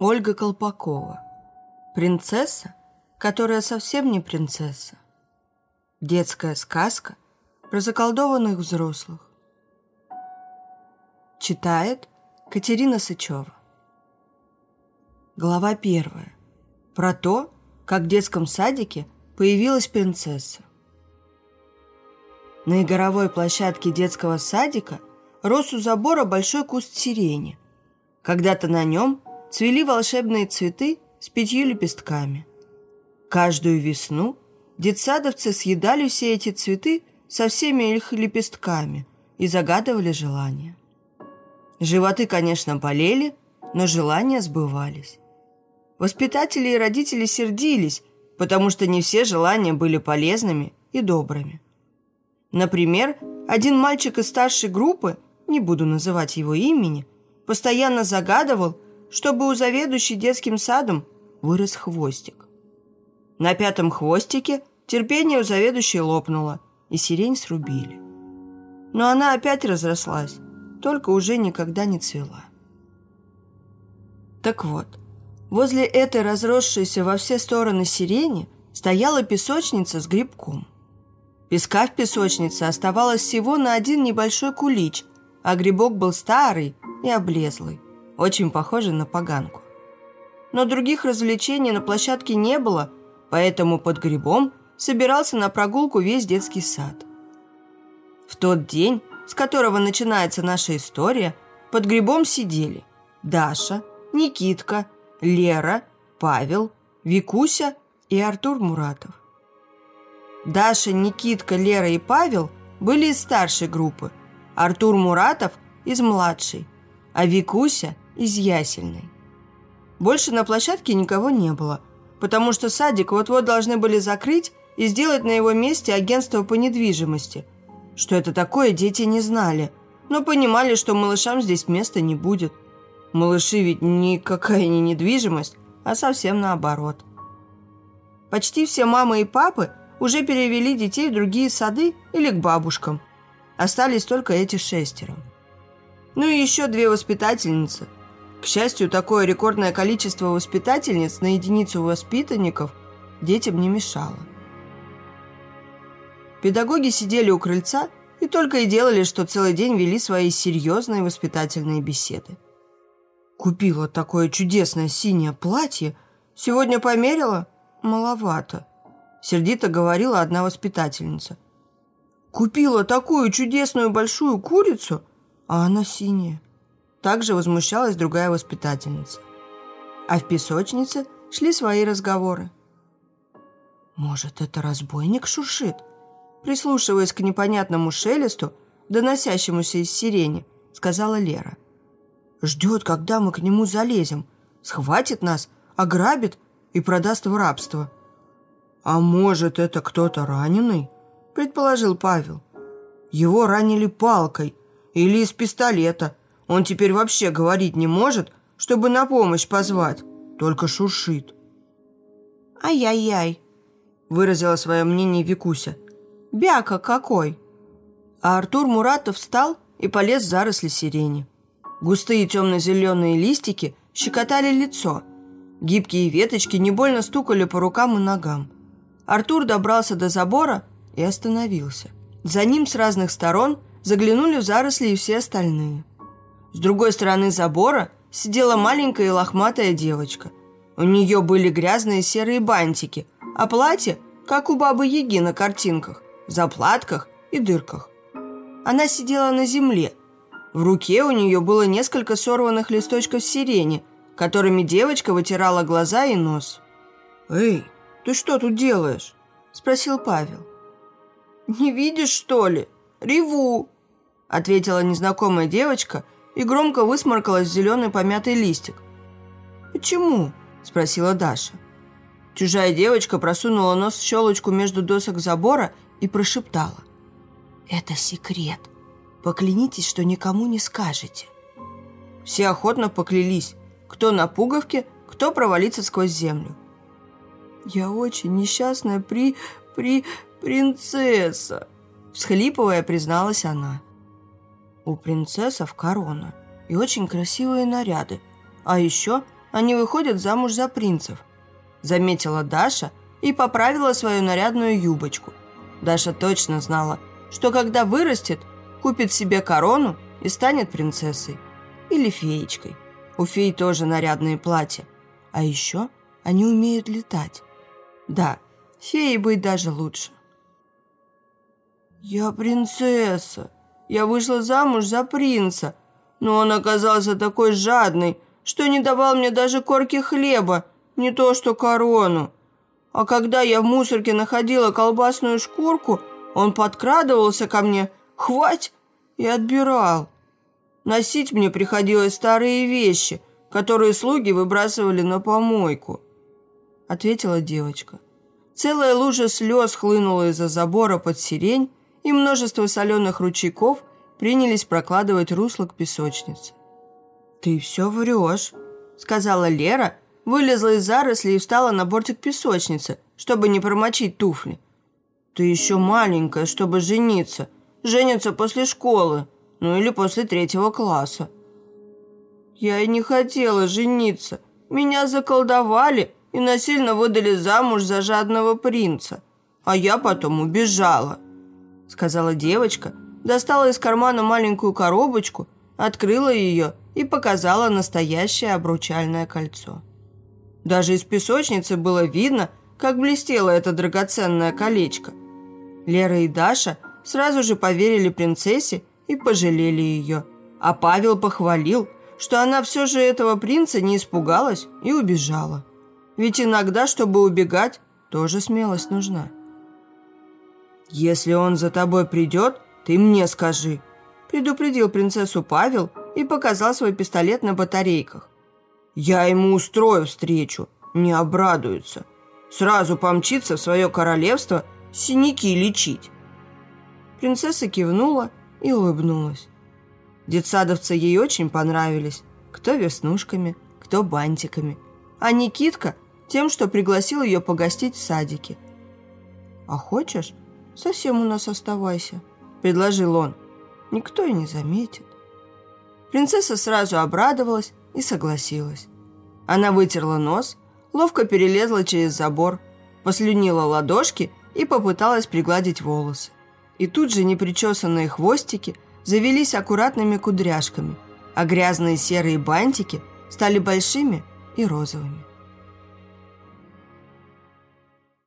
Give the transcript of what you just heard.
Ольга Колпакова. Принцесса, которая совсем не принцесса. Детская сказка про заколдованных взрослых. Читает Катерина Сычева. Глава первая. Про то, как в детском садике появилась принцесса. На игровой площадке детского садика рос у забора большой куст сирени. Когда-то на нем цвели волшебные цветы с пятью лепестками. Каждую весну детсадовцы съедали все эти цветы со всеми их лепестками и загадывали желания. Животы, конечно, болели, но желания сбывались. Воспитатели и родители сердились, потому что не все желания были полезными и добрыми. Например, один мальчик из старшей группы, не буду называть его имени, постоянно загадывал, чтобы у заведующей детским садом вырос хвостик. На пятом хвостике терпение у заведующей лопнуло, и сирень срубили. Но она опять разрослась, только уже никогда не цвела. Так вот, возле этой разросшейся во все стороны сирени стояла песочница с грибком. Песка в песочнице оставалось всего на один небольшой кулич, а грибок был старый и облезлый очень похожий на поганку. Но других развлечений на площадке не было, поэтому под грибом собирался на прогулку весь детский сад. В тот день, с которого начинается наша история, под грибом сидели Даша, Никитка, Лера, Павел, Викуся и Артур Муратов. Даша, Никитка, Лера и Павел были из старшей группы, Артур Муратов – из младшей, а Викуся – из ясельной. Больше на площадке никого не было, потому что садик вот-вот должны были закрыть и сделать на его месте агентство по недвижимости. Что это такое, дети не знали, но понимали, что малышам здесь места не будет. Малыши ведь никакая не недвижимость, а совсем наоборот. Почти все мамы и папы уже перевели детей в другие сады или к бабушкам. Остались только эти шестеро. Ну и еще две воспитательницы – к счастью, такое рекордное количество воспитательниц на единицу воспитанников детям не мешало. Педагоги сидели у крыльца и только и делали, что целый день вели свои серьезные воспитательные беседы. «Купила такое чудесное синее платье, сегодня померила? Маловато», – сердито говорила одна воспитательница. «Купила такую чудесную большую курицу, а она синяя». Также возмущалась другая воспитательница. А в песочнице шли свои разговоры. «Может, это разбойник шуршит?» Прислушиваясь к непонятному шелесту, доносящемуся из сирени, сказала Лера. «Ждет, когда мы к нему залезем, схватит нас, ограбит и продаст в рабство». «А может, это кто-то раненый?» – предположил Павел. «Его ранили палкой или из пистолета, он теперь вообще говорить не может, чтобы на помощь позвать, только шуршит. «Ай-яй-яй», – выразила свое мнение Викуся. «Бяка какой!» А Артур Муратов встал и полез в заросли сирени. Густые темно-зеленые листики щекотали лицо. Гибкие веточки не больно стукали по рукам и ногам. Артур добрался до забора и остановился. За ним с разных сторон заглянули в заросли и все остальные. С другой стороны забора сидела маленькая лохматая девочка. У нее были грязные серые бантики, а платье, как у бабы Яги на картинках, в заплатках и дырках. Она сидела на земле. В руке у нее было несколько сорванных листочков сирени, которыми девочка вытирала глаза и нос. «Эй, ты что тут делаешь?» – спросил Павел. «Не видишь, что ли? Реву!» – ответила незнакомая девочка – и громко высморкалась в зеленый помятый листик. «Почему?» – спросила Даша. Чужая девочка просунула нос в щелочку между досок забора и прошептала. «Это секрет. Поклянитесь, что никому не скажете». Все охотно поклялись, кто на пуговке, кто провалится сквозь землю. «Я очень несчастная при... при... принцесса», – всхлипывая, призналась она. У принцессов корона и очень красивые наряды, а еще они выходят замуж за принцев», заметила Даша и поправила свою нарядную юбочку. Даша точно знала, что когда вырастет, купит себе корону и станет принцессой. Или феечкой. У фей тоже нарядные платья. А еще они умеют летать. Да, феи быть даже лучше. «Я принцесса. Я вышла замуж за принца. Но он оказался такой жадный, что не давал мне даже корки хлеба, не то что корону. А когда я в мусорке находила колбасную шкурку, он подкрадывался ко мне, хвать, и отбирал. Носить мне приходилось старые вещи, которые слуги выбрасывали на помойку», — ответила девочка. Целая лужа слез хлынула из-за забора под сирень, и множество соленых ручейков принялись прокладывать русло к песочнице. «Ты все врешь», — сказала Лера, вылезла из зарослей и встала на бортик песочницы, чтобы не промочить туфли. «Ты еще маленькая, чтобы жениться. Жениться после школы, ну или после третьего класса». «Я и не хотела жениться. Меня заколдовали и насильно выдали замуж за жадного принца, а я потом убежала», — сказала девочка, достала из кармана маленькую коробочку, открыла ее и показала настоящее обручальное кольцо. Даже из песочницы было видно, как блестело это драгоценное колечко. Лера и Даша сразу же поверили принцессе и пожалели ее. А Павел похвалил, что она все же этого принца не испугалась и убежала. Ведь иногда, чтобы убегать, тоже смелость нужна. «Если он за тобой придет, ты мне скажи», предупредил принцессу Павел и показал свой пистолет на батарейках. «Я ему устрою встречу, не обрадуется. Сразу помчится в свое королевство синяки лечить». Принцесса кивнула и улыбнулась. Детсадовцы ей очень понравились. Кто веснушками, кто бантиками. А Никитка тем, что пригласил ее погостить в садике. «А хочешь, совсем у нас оставайся», – предложил он. «Никто и не заметит». Принцесса сразу обрадовалась и согласилась. Она вытерла нос, ловко перелезла через забор, послюнила ладошки и попыталась пригладить волосы. И тут же непричесанные хвостики завелись аккуратными кудряшками, а грязные серые бантики стали большими и розовыми.